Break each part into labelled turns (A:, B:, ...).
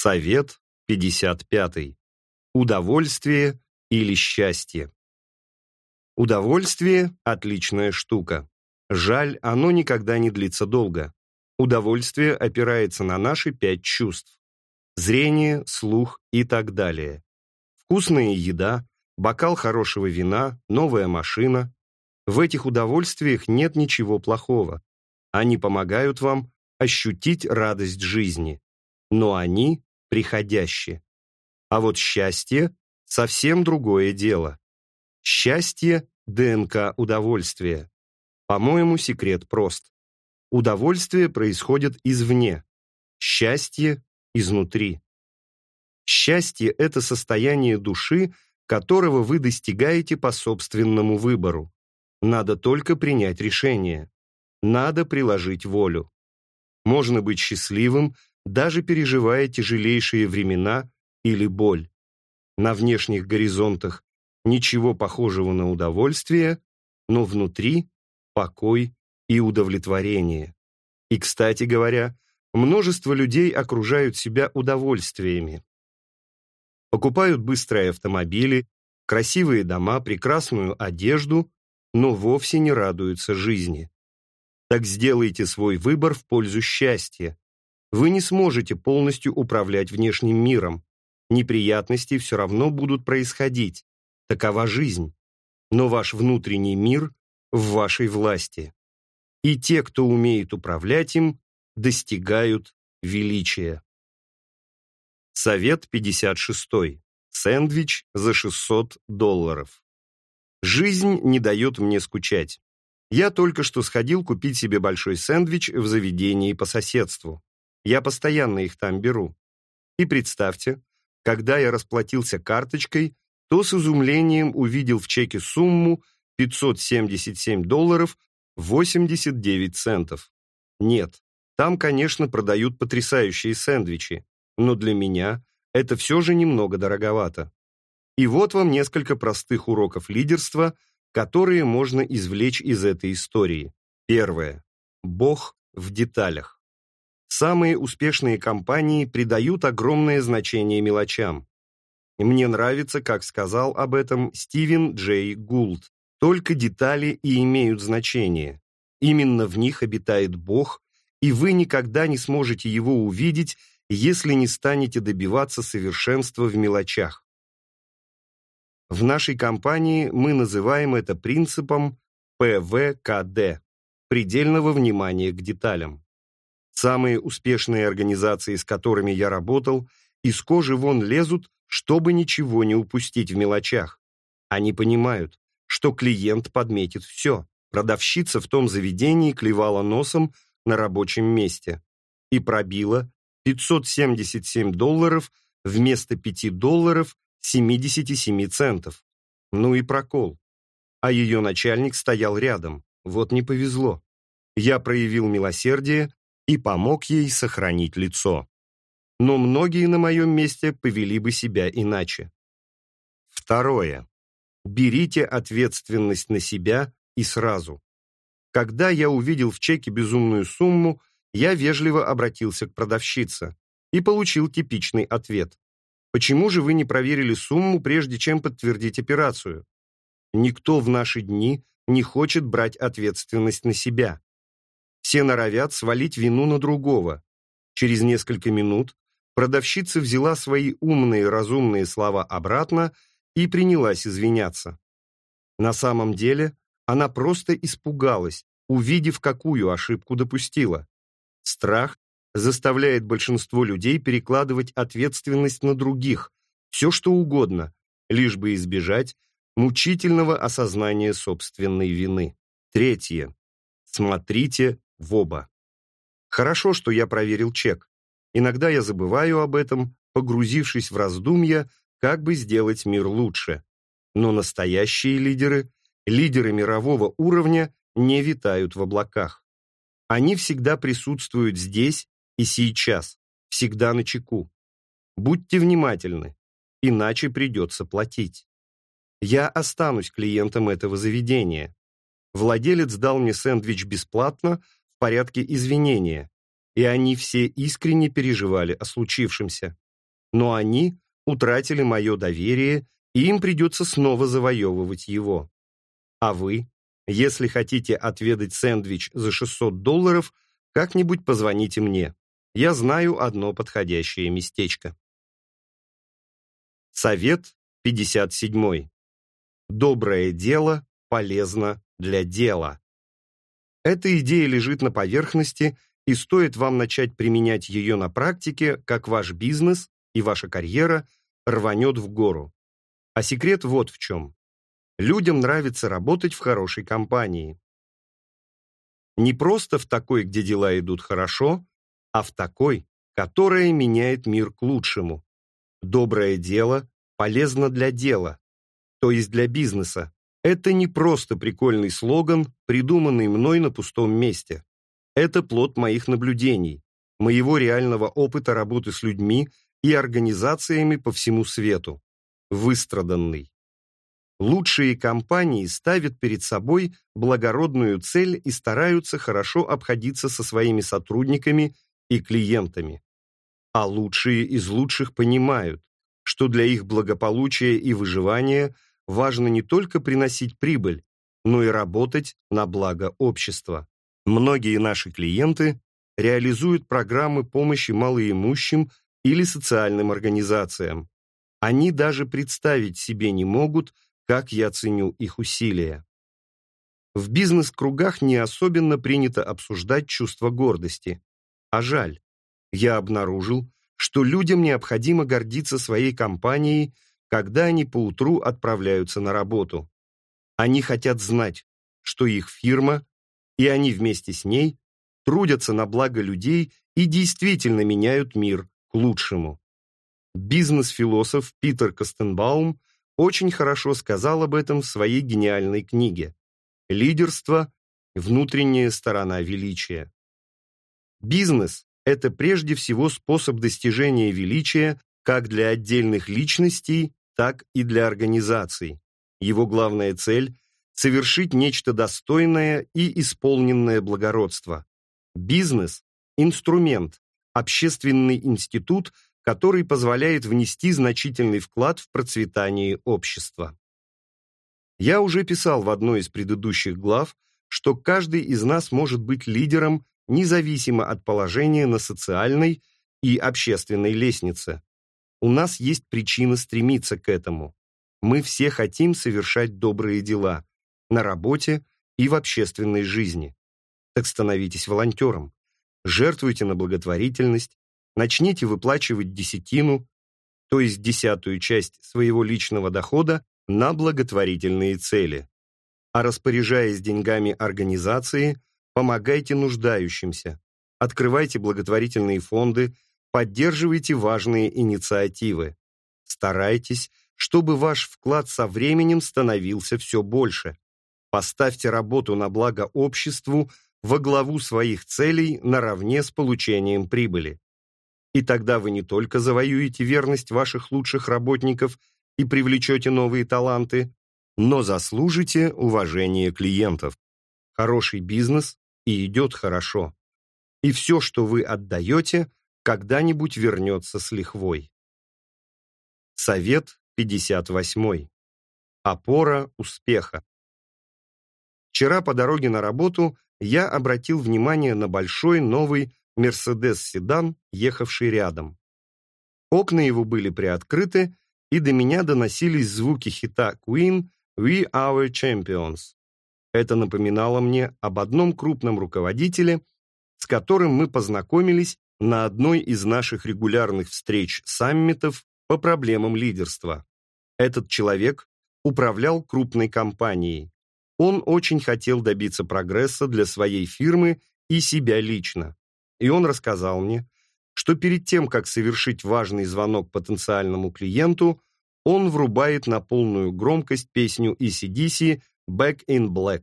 A: Совет 55. Удовольствие или счастье. Удовольствие – отличная штука. Жаль, оно никогда не длится долго. Удовольствие опирается на наши пять чувств. Зрение, слух и так далее. Вкусная еда, бокал хорошего вина, новая машина. В этих удовольствиях нет ничего плохого. Они помогают вам ощутить радость жизни. Но они приходящие. А вот счастье – совсем другое дело. Счастье – ДНК удовольствия. По-моему, секрет прост. Удовольствие происходит извне, счастье – изнутри. Счастье – это состояние души, которого вы достигаете по собственному выбору. Надо только принять решение. Надо приложить волю. Можно быть счастливым, даже переживая тяжелейшие времена или боль. На внешних горизонтах ничего похожего на удовольствие, но внутри покой и удовлетворение. И, кстати говоря, множество людей окружают себя удовольствиями. Покупают быстрые автомобили, красивые дома, прекрасную одежду, но вовсе не радуются жизни. Так сделайте свой выбор в пользу счастья. Вы не сможете полностью управлять внешним миром. Неприятности все равно будут происходить. Такова жизнь. Но ваш внутренний мир в вашей власти и те, кто умеет управлять им, достигают величия. Совет 56. Сэндвич за 600 долларов. Жизнь не дает мне скучать. Я только что сходил купить себе большой сэндвич в заведении по соседству. Я постоянно их там беру. И представьте, когда я расплатился карточкой, то с изумлением увидел в чеке сумму 577 долларов 89 центов. Нет, там, конечно, продают потрясающие сэндвичи, но для меня это все же немного дороговато. И вот вам несколько простых уроков лидерства, которые можно извлечь из этой истории. Первое. Бог в деталях. Самые успешные компании придают огромное значение мелочам. Мне нравится, как сказал об этом Стивен Джей Гулд. Только детали и имеют значение. Именно в них обитает Бог, и вы никогда не сможете его увидеть, если не станете добиваться совершенства в мелочах. В нашей компании мы называем это принципом ПВКД – предельного внимания к деталям. Самые успешные организации, с которыми я работал, из кожи вон лезут, чтобы ничего не упустить в мелочах. Они понимают, что клиент подметит все. Продавщица в том заведении клевала носом на рабочем месте и пробила 577 долларов вместо 5 долларов 77 центов. Ну и прокол. А ее начальник стоял рядом. Вот не повезло. Я проявил милосердие и помог ей сохранить лицо. Но многие на моем месте повели бы себя иначе. Второе. Берите ответственность на себя и сразу. Когда я увидел в чеке безумную сумму, я вежливо обратился к продавщице и получил типичный ответ. Почему же вы не проверили сумму, прежде чем подтвердить операцию? Никто в наши дни не хочет брать ответственность на себя. Все норовят свалить вину на другого. Через несколько минут продавщица взяла свои умные разумные слова обратно и принялась извиняться. На самом деле она просто испугалась, увидев, какую ошибку допустила. Страх заставляет большинство людей перекладывать ответственность на других, все что угодно, лишь бы избежать мучительного осознания собственной вины. Третье. Смотрите в оба. Хорошо, что я проверил чек. Иногда я забываю об этом, погрузившись в раздумья как бы сделать мир лучше. Но настоящие лидеры, лидеры мирового уровня, не витают в облаках. Они всегда присутствуют здесь и сейчас, всегда на чеку. Будьте внимательны, иначе придется платить. Я останусь клиентом этого заведения. Владелец дал мне сэндвич бесплатно порядке извинения, и они все искренне переживали о случившемся. но они утратили мое доверие, и им придется снова завоевывать его. А вы, если хотите отведать сэндвич за 600 долларов, как-нибудь позвоните мне. Я знаю одно подходящее местечко. Совет 57. Доброе дело полезно для дела. Эта идея лежит на поверхности, и стоит вам начать применять ее на практике, как ваш бизнес и ваша карьера рванет в гору. А секрет вот в чем. Людям нравится работать в хорошей компании. Не просто в такой, где дела идут хорошо, а в такой, которая меняет мир к лучшему. Доброе дело полезно для дела, то есть для бизнеса, это не просто прикольный слоган, придуманный мной на пустом месте. Это плод моих наблюдений, моего реального опыта работы с людьми и организациями по всему свету. Выстраданный. Лучшие компании ставят перед собой благородную цель и стараются хорошо обходиться со своими сотрудниками и клиентами. А лучшие из лучших понимают, что для их благополучия и выживания – важно не только приносить прибыль, но и работать на благо общества. Многие наши клиенты реализуют программы помощи малоимущим или социальным организациям. Они даже представить себе не могут, как я ценю их усилия. В бизнес-кругах не особенно принято обсуждать чувство гордости. А жаль. Я обнаружил, что людям необходимо гордиться своей компанией когда они поутру отправляются на работу. Они хотят знать, что их фирма, и они вместе с ней, трудятся на благо людей и действительно меняют мир к лучшему. Бизнес-философ Питер Костенбаум очень хорошо сказал об этом в своей гениальной книге «Лидерство. Внутренняя сторона величия». Бизнес – это прежде всего способ достижения величия как для отдельных личностей, так и для организаций. Его главная цель – совершить нечто достойное и исполненное благородство. Бизнес – инструмент, общественный институт, который позволяет внести значительный вклад в процветание общества. Я уже писал в одной из предыдущих глав, что каждый из нас может быть лидером независимо от положения на социальной и общественной лестнице. У нас есть причина стремиться к этому. Мы все хотим совершать добрые дела на работе и в общественной жизни. Так становитесь волонтером. Жертвуйте на благотворительность, начните выплачивать десятину, то есть десятую часть своего личного дохода, на благотворительные цели. А распоряжаясь деньгами организации, помогайте нуждающимся, открывайте благотворительные фонды, Поддерживайте важные инициативы. Старайтесь, чтобы ваш вклад со временем становился все больше. Поставьте работу на благо обществу во главу своих целей наравне с получением прибыли. И тогда вы не только завоюете верность ваших лучших работников и привлечете новые таланты, но заслужите уважение клиентов. Хороший бизнес и идет хорошо. И все, что вы отдаете, когда-нибудь вернется с лихвой. Совет 58. Опора успеха. Вчера по дороге на работу я обратил внимание на большой новый Мерседес-седан, ехавший рядом. Окна его были приоткрыты, и до меня доносились звуки хита Queen «We Are Champions». Это напоминало мне об одном крупном руководителе, с которым мы познакомились на одной из наших регулярных встреч-саммитов по проблемам лидерства. Этот человек управлял крупной компанией. Он очень хотел добиться прогресса для своей фирмы и себя лично. И он рассказал мне, что перед тем, как совершить важный звонок потенциальному клиенту, он врубает на полную громкость песню ECDC «Back in Black».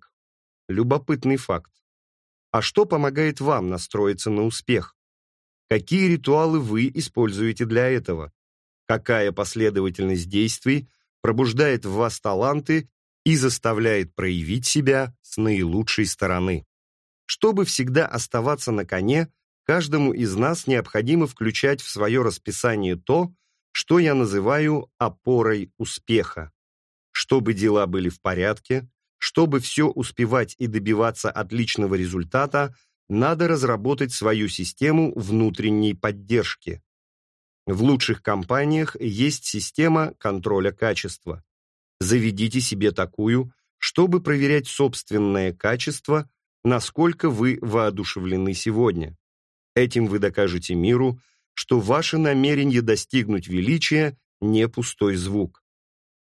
A: Любопытный факт. А что помогает вам настроиться на успех? Какие ритуалы вы используете для этого? Какая последовательность действий пробуждает в вас таланты и заставляет проявить себя с наилучшей стороны? Чтобы всегда оставаться на коне, каждому из нас необходимо включать в свое расписание то, что я называю опорой успеха. Чтобы дела были в порядке, чтобы все успевать и добиваться отличного результата, надо разработать свою систему внутренней поддержки. В лучших компаниях есть система контроля качества. Заведите себе такую, чтобы проверять собственное качество, насколько вы воодушевлены сегодня. Этим вы докажете миру, что ваше намерение достигнуть величия не пустой звук.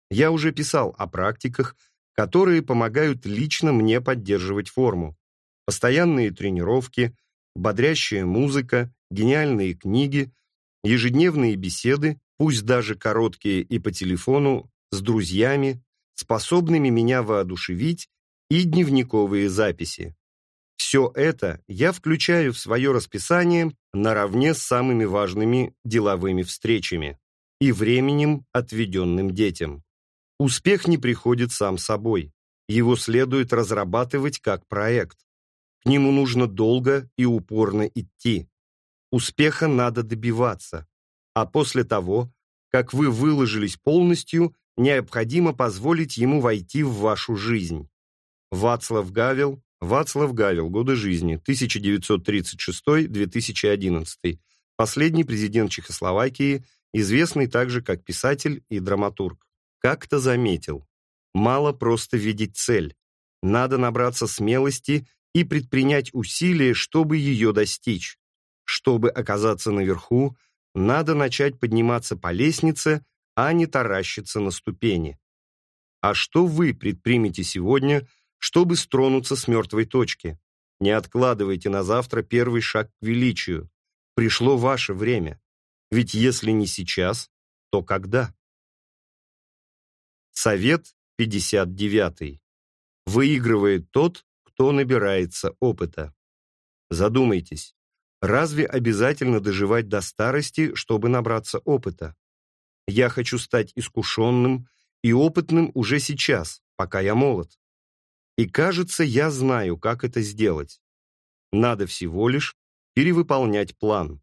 A: Я уже писал о практиках, которые помогают лично мне поддерживать форму. Постоянные тренировки, бодрящая музыка, гениальные книги – ежедневные беседы, пусть даже короткие и по телефону, с друзьями, способными меня воодушевить, и дневниковые записи. Все это я включаю в свое расписание наравне с самыми важными деловыми встречами и временем, отведенным детям. Успех не приходит сам собой. Его следует разрабатывать как проект. Нему нужно долго и упорно идти. Успеха надо добиваться, а после того, как вы выложились полностью, необходимо позволить ему войти в вашу жизнь. Вацлав Гавел, Вацлав Гавел, годы жизни, 1936-2011, последний президент Чехословакии, известный также как писатель и драматург. Как-то заметил, мало просто видеть цель, надо набраться смелости и предпринять усилия, чтобы ее достичь. Чтобы оказаться наверху, надо начать подниматься по лестнице, а не таращиться на ступени. А что вы предпримете сегодня, чтобы стронуться с мертвой точки? Не откладывайте на завтра первый шаг к величию. Пришло ваше время. Ведь если не сейчас, то когда? Совет 59. Выигрывает тот, кто набирается опыта. Задумайтесь, Разве обязательно доживать до старости, чтобы набраться опыта? Я хочу стать искушенным и опытным уже сейчас, пока я молод. И кажется, я знаю, как это сделать. Надо всего лишь перевыполнять план.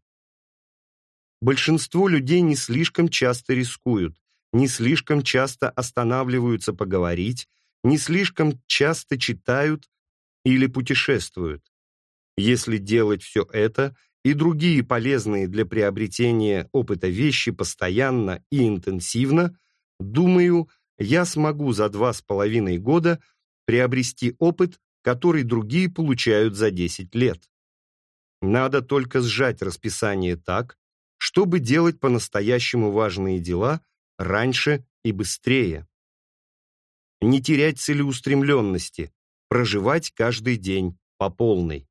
A: Большинство людей не слишком часто рискуют, не слишком часто останавливаются поговорить, не слишком часто читают или путешествуют. Если делать все это и другие полезные для приобретения опыта вещи постоянно и интенсивно, думаю, я смогу за два с половиной года приобрести опыт, который другие получают за 10 лет. Надо только сжать расписание так, чтобы делать по-настоящему важные дела раньше и быстрее. Не терять целеустремленности, проживать каждый день по полной.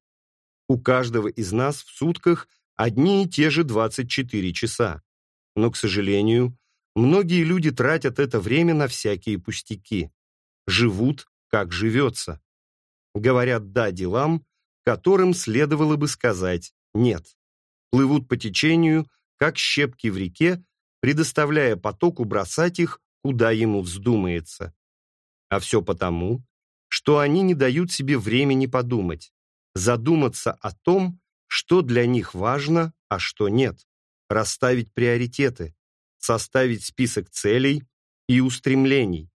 A: У каждого из нас в сутках одни и те же 24 часа. Но, к сожалению, многие люди тратят это время на всякие пустяки. Живут, как живется. Говорят «да» делам, которым следовало бы сказать «нет». Плывут по течению, как щепки в реке, предоставляя потоку бросать их, куда ему вздумается. А все потому, что они не дают себе времени подумать задуматься о том, что для них важно, а что нет, расставить приоритеты, составить список целей и устремлений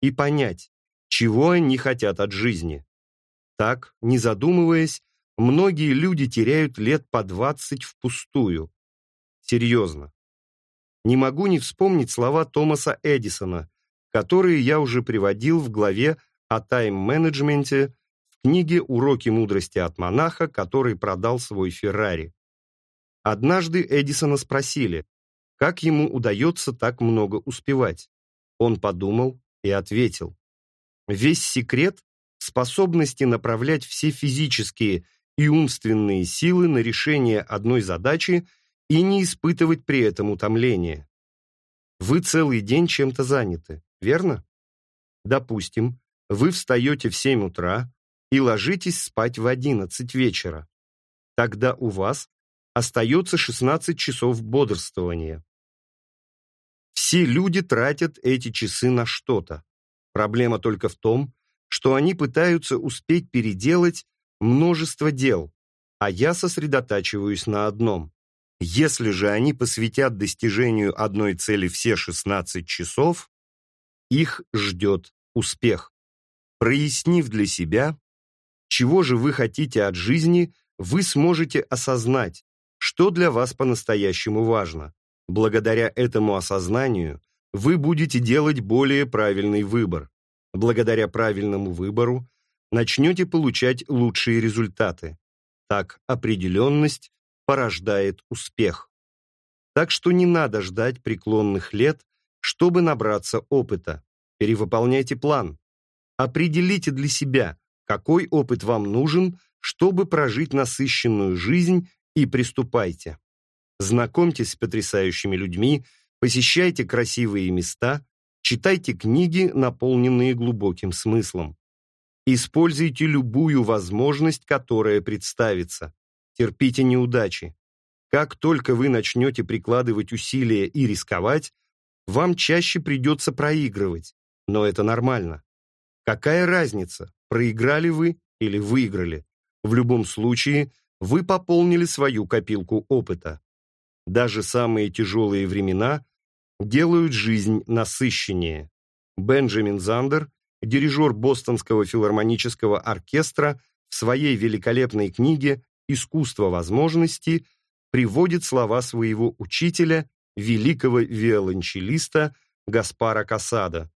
A: и понять, чего они хотят от жизни. Так, не задумываясь, многие люди теряют лет по двадцать впустую. Серьезно. Не могу не вспомнить слова Томаса Эдисона, которые я уже приводил в главе о тайм-менеджменте книге «Уроки мудрости от монаха», который продал свой Феррари. Однажды Эдисона спросили, как ему удается так много успевать. Он подумал и ответил. Весь секрет в способности направлять все физические и умственные силы на решение одной задачи и не испытывать при этом утомления. Вы целый день чем-то заняты, верно? Допустим, вы встаете в 7 утра, и ложитесь спать в 11 вечера. Тогда у вас остается 16 часов бодрствования. Все люди тратят эти часы на что-то. Проблема только в том, что они пытаются успеть переделать множество дел, а я сосредотачиваюсь на одном. Если же они посвятят достижению одной цели все 16 часов, их ждет успех. Прояснив для себя, чего же вы хотите от жизни, вы сможете осознать, что для вас по-настоящему важно. Благодаря этому осознанию вы будете делать более правильный выбор. Благодаря правильному выбору начнете получать лучшие результаты. Так определенность порождает успех. Так что не надо ждать преклонных лет, чтобы набраться опыта. Перевыполняйте план. Определите для себя, какой опыт вам нужен, чтобы прожить насыщенную жизнь и приступайте. Знакомьтесь с потрясающими людьми, посещайте красивые места, читайте книги, наполненные глубоким смыслом. Используйте любую возможность, которая представится. Терпите неудачи. Как только вы начнете прикладывать усилия и рисковать, вам чаще придется проигрывать, но это нормально. Какая разница, проиграли вы или выиграли? В любом случае, вы пополнили свою копилку опыта. Даже самые тяжелые времена делают жизнь насыщеннее. Бенджамин Зандер, дирижер Бостонского филармонического оркестра, в своей великолепной книге «Искусство возможностей» приводит слова своего учителя, великого виолончелиста Гаспара Касада.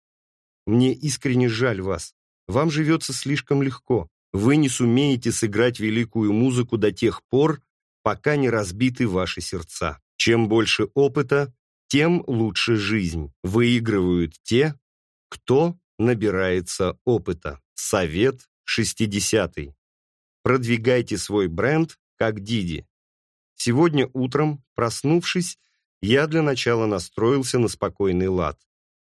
A: «Мне искренне жаль вас. Вам живется слишком легко. Вы не сумеете сыграть великую музыку до тех пор, пока не разбиты ваши сердца. Чем больше опыта, тем лучше жизнь. Выигрывают те, кто набирается опыта. Совет 60. -й. Продвигайте свой бренд, как Диди. Сегодня утром, проснувшись, я для начала настроился на спокойный лад.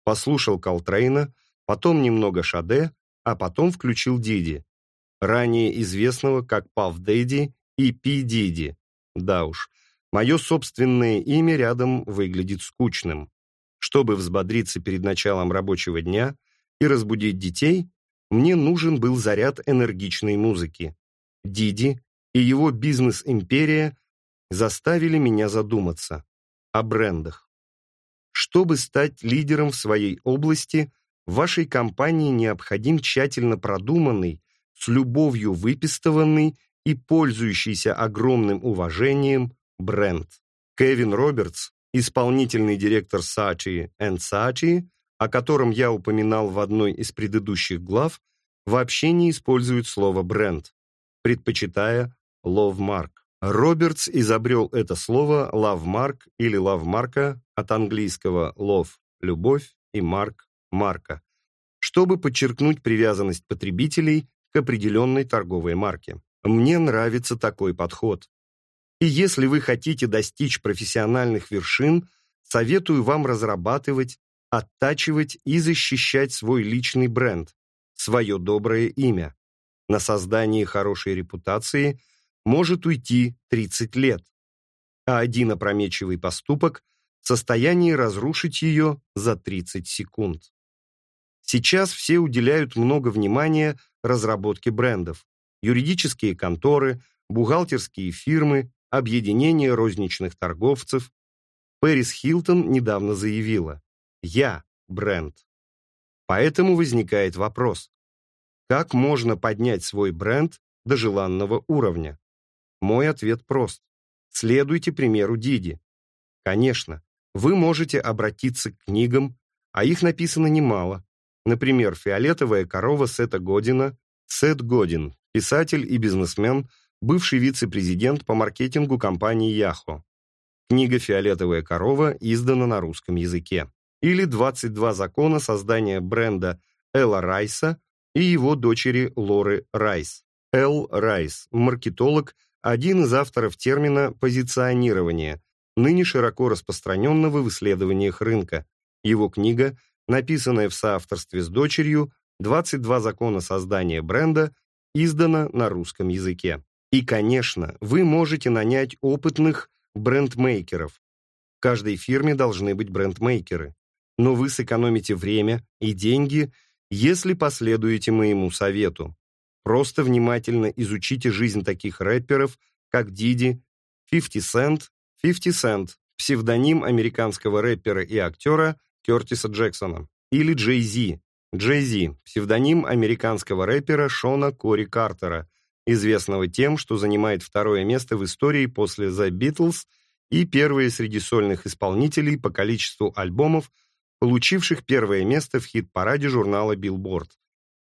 A: Послушал Колтрейна, потом немного Шаде, а потом включил Диди, ранее известного как Пав Дэдди и Пи Диди. Да уж, Мое собственное имя рядом выглядит скучным. Чтобы взбодриться перед началом рабочего дня и разбудить детей, мне нужен был заряд энергичной музыки. Диди и его бизнес-империя заставили меня задуматься о брендах. Чтобы стать лидером в своей области, вашей компании необходим тщательно продуманный, с любовью выпистыванный и пользующийся огромным уважением бренд. Кевин Робертс, исполнительный директор Saatchi Saatchi, о котором я упоминал в одной из предыдущих глав, вообще не использует слово «бренд», предпочитая «love-mark». Робертс изобрел это слово «love-mark» или «love-марка» от английского «love» – «любовь» и «mark» – «марка», чтобы подчеркнуть привязанность потребителей к определенной торговой марке. Мне нравится такой подход. И если вы хотите достичь профессиональных вершин, советую вам разрабатывать, оттачивать и защищать свой личный бренд, свое доброе имя. На создание хорошей репутации может уйти 30 лет, а один опрометчивый поступок в состоянии разрушить ее за 30 секунд. Сейчас все уделяют много внимания разработке брендов. Юридические конторы, бухгалтерские фирмы, объединение розничных торговцев, Пэрис Хилтон недавно заявила «Я бренд». Поэтому возникает вопрос, как можно поднять свой бренд до желанного уровня? Мой ответ прост. Следуйте примеру Диди. Конечно, вы можете обратиться к книгам, а их написано немало. Например, «Фиолетовая корова» Сета Година, Сет Годин, писатель и бизнесмен – бывший вице-президент по маркетингу компании Яхо. Книга «Фиолетовая корова» издана на русском языке. Или «22 закона создания бренда Элла Райса и его дочери Лоры Райс». Эл Райс, маркетолог, один из авторов термина «позиционирование», ныне широко распространенного в исследованиях рынка. Его книга, написанная в соавторстве с дочерью «22 закона создания бренда», издана на русском языке. И, конечно, вы можете нанять опытных брендмейкеров. В каждой фирме должны быть брендмейкеры. Но вы сэкономите время и деньги, если последуете моему совету. Просто внимательно изучите жизнь таких рэперов, как Диди, 50 Cent, 50 Cent, псевдоним американского рэпера и актера Кертиса Джексона. Или Джей Зи, Джей Зи, псевдоним американского рэпера Шона Кори Картера, известного тем, что занимает второе место в истории после The Beatles и первые среди сольных исполнителей по количеству альбомов, получивших первое место в хит-параде журнала Billboard,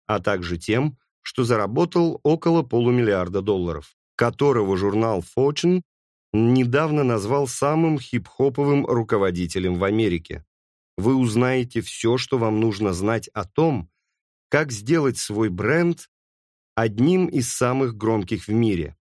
A: а также тем, что заработал около полумиллиарда долларов, которого журнал Fortune недавно назвал самым хип-хоповым руководителем в Америке. Вы узнаете все, что вам нужно знать о том, как сделать свой бренд одним из самых громких в мире.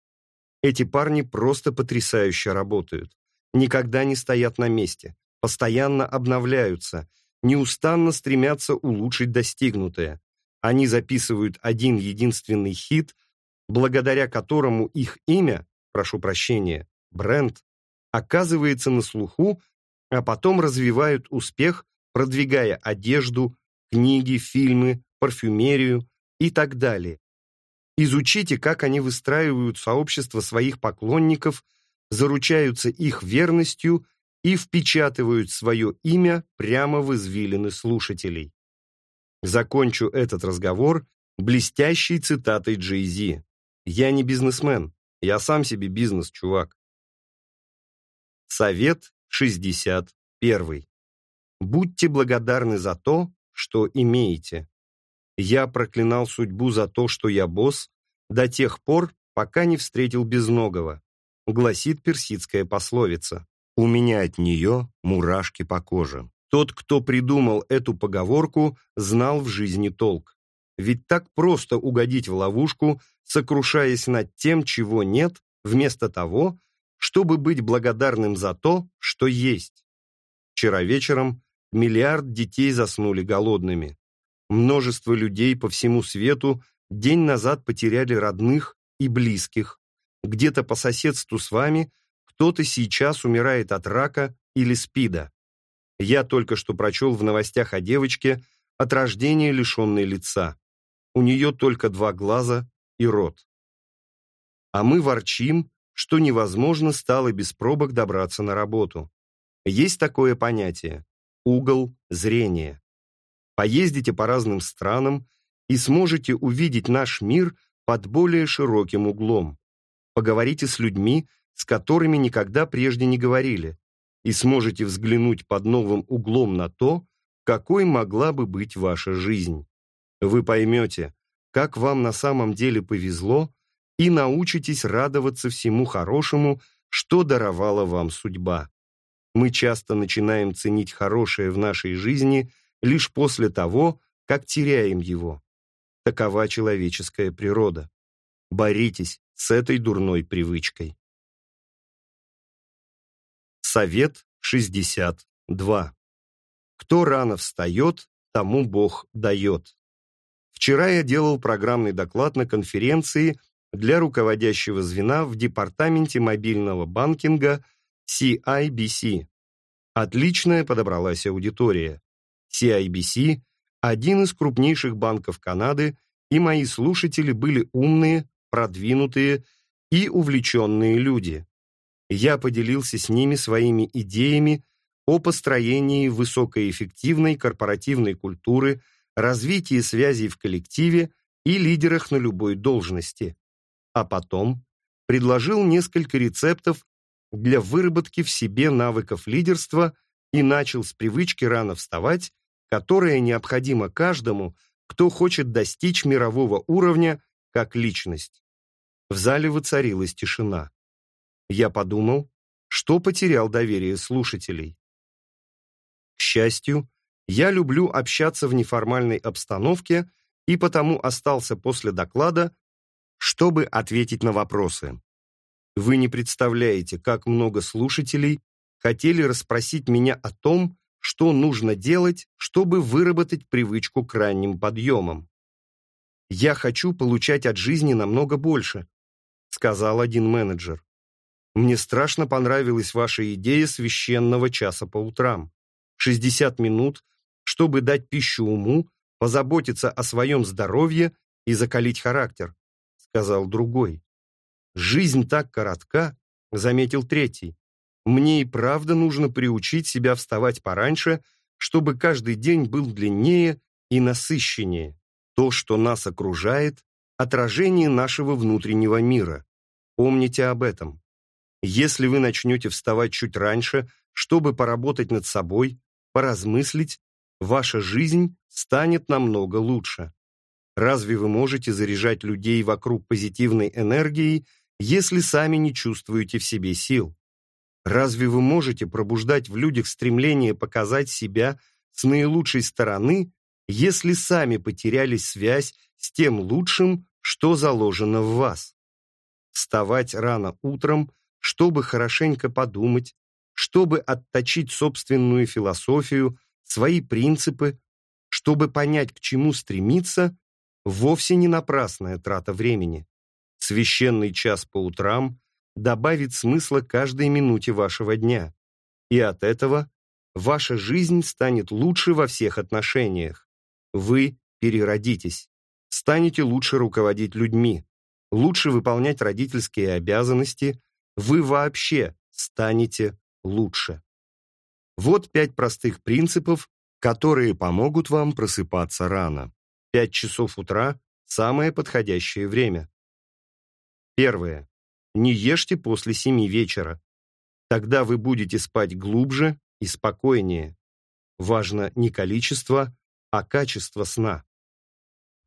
A: Эти парни просто потрясающе работают, никогда не стоят на месте, постоянно обновляются, неустанно стремятся улучшить достигнутое. Они записывают один единственный хит, благодаря которому их имя, прошу прощения, бренд, оказывается на слуху, а потом развивают успех, продвигая одежду, книги, фильмы, парфюмерию и так далее. Изучите, как они выстраивают сообщество своих поклонников, заручаются их верностью и впечатывают свое имя прямо в извилины слушателей. Закончу этот разговор блестящей цитатой Джей Зи. «Я не бизнесмен, я сам себе бизнес, чувак». Совет 61. Будьте благодарны за то, что имеете. Я проклинал судьбу за то, что я босс, до тех пор, пока не встретил безногого, гласит персидская пословица. У меня от нее мурашки по коже. Тот, кто придумал эту поговорку, знал в жизни толк. Ведь так просто угодить в ловушку, сокрушаясь над тем, чего нет, вместо того, чтобы быть благодарным за то, что есть. Вчера вечером миллиард детей заснули голодными. Множество людей по всему свету день назад потеряли родных и близких. Где-то по соседству с вами кто-то сейчас умирает от рака или СПИДа. Я только что прочел в новостях о девочке от рождения лишенной лица. У нее только два глаза и рот. А мы ворчим, что невозможно стало без пробок добраться на работу. Есть такое понятие – угол зрения. Поездите по разным странам и сможете увидеть наш мир под более широким углом. Поговорите с людьми, с которыми никогда прежде не говорили, и сможете взглянуть под новым углом на то, какой могла бы быть ваша жизнь. Вы поймете, как вам на самом деле повезло, и научитесь радоваться всему хорошему, что даровала вам судьба. Мы часто начинаем ценить хорошее в нашей жизни лишь после того, как теряем его. Такова человеческая природа. Боритесь с этой дурной привычкой. Совет 62. Кто рано встает, тому Бог дает. Вчера я делал программный доклад на конференции для руководящего звена в департаменте мобильного банкинга CIBC. Отличная подобралась аудитория. CIBC – один из крупнейших банков Канады, и мои слушатели были умные, продвинутые и увлеченные люди. Я поделился с ними своими идеями о построении высокоэффективной корпоративной культуры, развитии связей в коллективе и лидерах на любой должности. А потом предложил несколько рецептов для выработки в себе навыков лидерства и начал с привычки рано вставать, которая необходима каждому, кто хочет достичь мирового уровня как личность. В зале воцарилась тишина. Я подумал, что потерял доверие слушателей. К счастью, я люблю общаться в неформальной обстановке и потому остался после доклада, чтобы ответить на вопросы. Вы не представляете, как много слушателей хотели расспросить меня о том, что нужно делать, чтобы выработать привычку к ранним подъемам. «Я хочу получать от жизни намного больше», сказал один менеджер. Мне страшно понравилась ваша идея священного часа по утрам. 60 минут, чтобы дать пищу уму, позаботиться о своем здоровье и закалить характер, сказал другой. Жизнь так коротка, заметил третий. Мне и правда нужно приучить себя вставать пораньше, чтобы каждый день был длиннее и насыщеннее. То, что нас окружает, отражение нашего внутреннего мира. Помните об этом. Если вы начнете вставать чуть раньше, чтобы поработать над собой, поразмыслить, ваша жизнь станет намного лучше. Разве вы можете заряжать людей вокруг позитивной энергией, если сами не чувствуете в себе сил? Разве вы можете пробуждать в людях стремление показать себя с наилучшей стороны, если сами потеряли связь с тем лучшим, что заложено в вас? Вставать рано утром, чтобы хорошенько подумать, чтобы отточить собственную философию, свои принципы, чтобы понять, к чему стремиться, вовсе не напрасная трата времени. Священный час по утрам добавит смысла каждой минуте вашего дня. И от этого ваша жизнь станет лучше во всех отношениях. Вы переродитесь, станете лучше руководить людьми, лучше выполнять родительские обязанности, вы вообще станете лучше. Вот пять простых принципов, которые помогут вам просыпаться рано. Пять часов утра – самое подходящее время. Первое. Не ешьте после семи вечера. Тогда вы будете спать глубже и спокойнее. Важно не количество, а качество сна.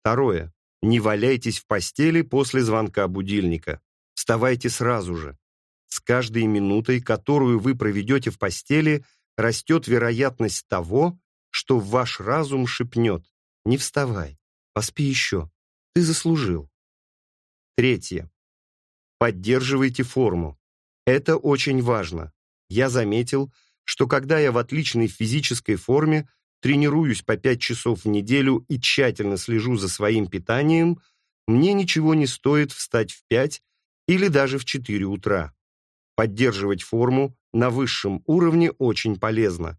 A: Второе. Не валяйтесь в постели после звонка будильника. Вставайте сразу же. С каждой минутой, которую вы проведете в постели, растет вероятность того, что ваш разум шепнет «Не вставай, поспи еще, ты заслужил». Третье. Поддерживайте форму. Это очень важно. Я заметил, что когда я в отличной физической форме, тренируюсь по 5 часов в неделю и тщательно слежу за своим питанием, мне ничего не стоит встать в 5 или даже в 4 утра. Поддерживать форму на высшем уровне очень полезно.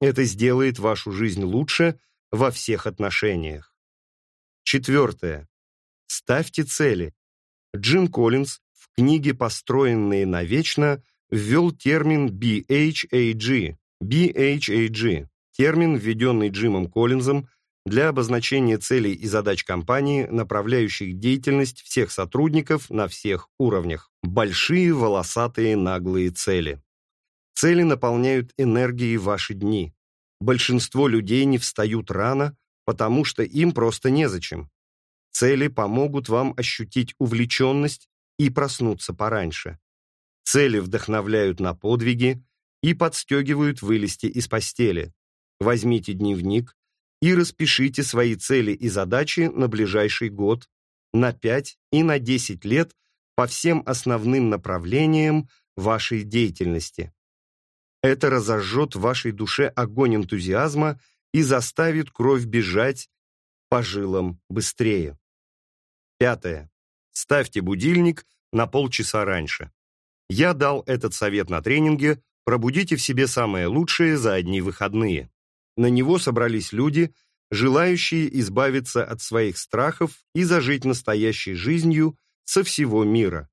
A: Это сделает вашу жизнь лучше во всех отношениях. Четвертое. Ставьте цели. Джим Коллинз в книге «Построенные навечно» ввел термин BHAG. BHAG – термин, введенный Джимом Коллинзом для обозначения целей и задач компании, направляющих деятельность всех сотрудников на всех уровнях. Большие волосатые наглые цели. Цели наполняют энергией ваши дни. Большинство людей не встают рано, потому что им просто незачем. Цели помогут вам ощутить увлеченность и проснуться пораньше. Цели вдохновляют на подвиги и подстегивают вылезти из постели. Возьмите дневник и распишите свои цели и задачи на ближайший год, на 5 и на 10 лет по всем основным направлениям вашей деятельности. Это разожжет в вашей душе огонь энтузиазма и заставит кровь бежать по жилам быстрее. Пятое. Ставьте будильник на полчаса раньше. Я дал этот совет на тренинге «Пробудите в себе самое лучшее за одни выходные». На него собрались люди, желающие избавиться от своих страхов и зажить настоящей жизнью со всего мира.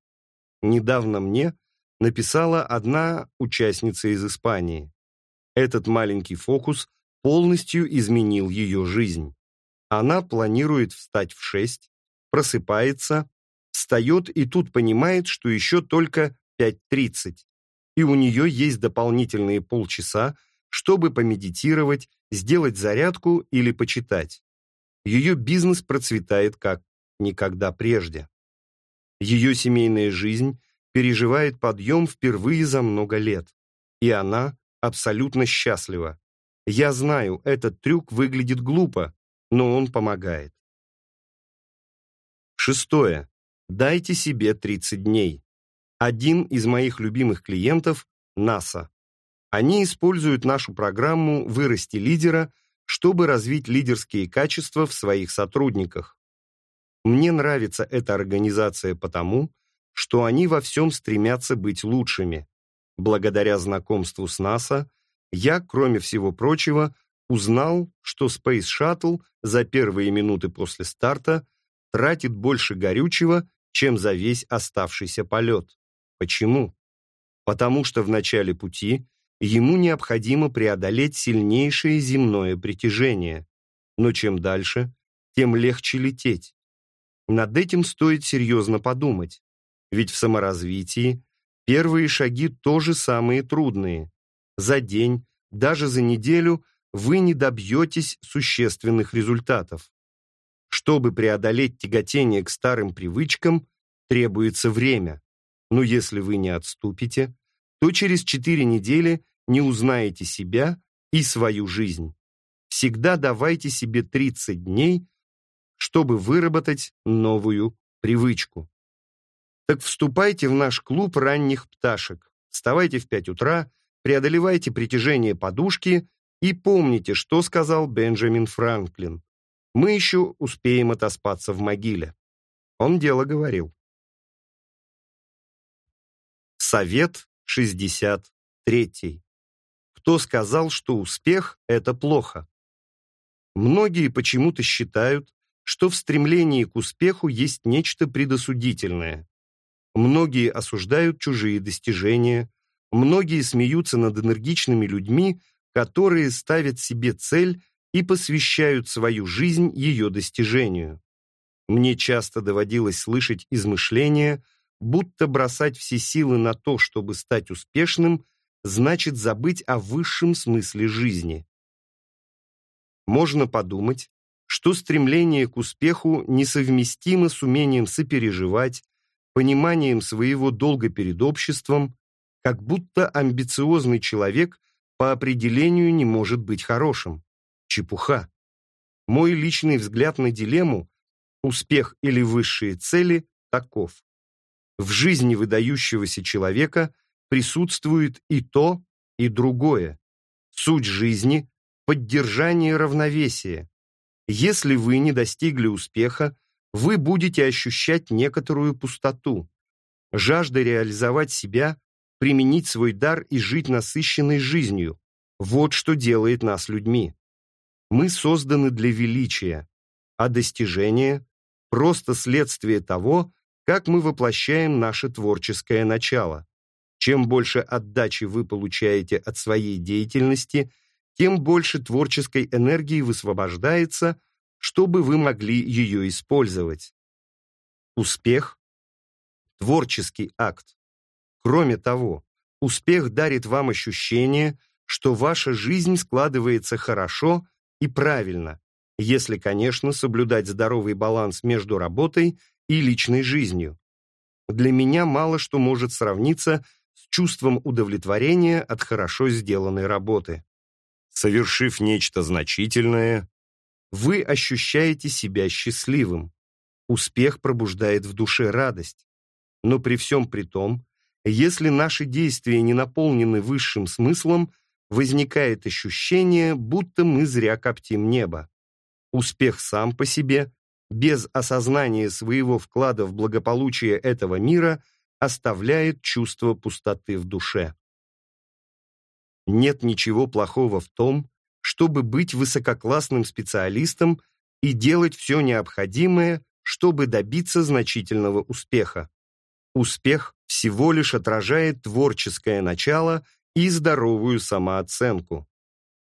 A: Недавно мне написала одна участница из Испании. Этот маленький фокус полностью изменил ее жизнь. Она планирует встать в 6, просыпается, встает и тут понимает, что еще только 5.30, и у нее есть дополнительные полчаса, чтобы помедитировать, сделать зарядку или почитать. Ее бизнес процветает как никогда прежде. Ее семейная жизнь переживает подъем впервые за много лет, и она абсолютно счастлива. Я знаю, этот трюк выглядит глупо, но он помогает. Шестое. Дайте себе 30 дней. Один из моих любимых клиентов – НАСА. Они используют нашу программу «Вырасти лидера», чтобы развить лидерские качества в своих сотрудниках. Мне нравится эта организация потому, что они во всем стремятся быть лучшими. Благодаря знакомству с НАСА я, кроме всего прочего, узнал, что Space Shuttle за первые минуты после старта тратит больше горючего, чем за весь оставшийся полет. Почему? потому что в начале пути ему необходимо преодолеть сильнейшее земное притяжение. Но чем дальше, тем легче лететь. Над этим стоит серьезно подумать, ведь в саморазвитии первые шаги тоже самые трудные. За день, даже за неделю вы не добьетесь существенных результатов. Чтобы преодолеть тяготение к старым привычкам, требуется время. Но если вы не отступите, то через 4 недели не узнаете себя и свою жизнь. Всегда давайте себе 30 дней, чтобы выработать новую привычку. Так вступайте в наш клуб ранних пташек. Вставайте в 5 утра, преодолевайте притяжение подушки и помните, что сказал Бенджамин Франклин. Мы еще успеем отоспаться в могиле. Он дело говорил. Совет 63. Кто сказал, что успех – это плохо? Многие почему-то считают, что в стремлении к успеху есть нечто предосудительное. Многие осуждают чужие достижения, многие смеются над энергичными людьми, которые ставят себе цель и посвящают свою жизнь ее достижению. Мне часто доводилось слышать измышления, будто бросать все силы на то, чтобы стать успешным, значит забыть о высшем смысле жизни. Можно подумать, что стремление к успеху несовместимо с умением сопереживать, пониманием своего долга перед обществом, как будто амбициозный человек по определению не может быть хорошим. Чепуха. Мой личный взгляд на дилемму «успех или высшие цели» таков. В жизни выдающегося человека присутствует и то, и другое. Суть жизни – поддержание равновесия. Если вы не достигли успеха, вы будете ощущать некоторую пустоту, жажда реализовать себя, применить свой дар и жить насыщенной жизнью. Вот что делает нас людьми. Мы созданы для величия, а достижение – просто следствие того, как мы воплощаем наше творческое начало. Чем больше отдачи вы получаете от своей деятельности, тем больше творческой энергии высвобождается, чтобы вы могли ее использовать. Успех – творческий акт. Кроме того, успех дарит вам ощущение, что ваша жизнь складывается хорошо и правильно, если, конечно, соблюдать здоровый баланс между работой и личной жизнью. Для меня мало что может сравниться с чувством удовлетворения от хорошо сделанной работы. Совершив нечто значительное, вы ощущаете себя счастливым. Успех пробуждает в душе радость. Но при всем при том, если наши действия не наполнены высшим смыслом, возникает ощущение, будто мы зря коптим небо. Успех сам по себе, без осознания своего вклада в благополучие этого мира, оставляет чувство пустоты в душе. Нет ничего плохого в том, чтобы быть высококлассным специалистом и делать все необходимое, чтобы добиться значительного успеха. Успех всего лишь отражает творческое начало и здоровую самооценку.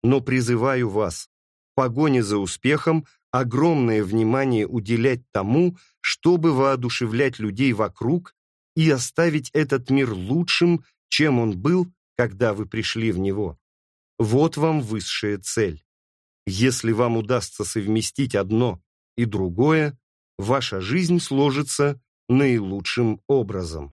A: Но призываю вас, в погоне за успехом огромное внимание уделять тому, чтобы воодушевлять людей вокруг и оставить этот мир лучшим, чем он был, когда вы пришли в него. Вот вам высшая цель. Если вам удастся совместить одно и другое, ваша жизнь сложится наилучшим образом.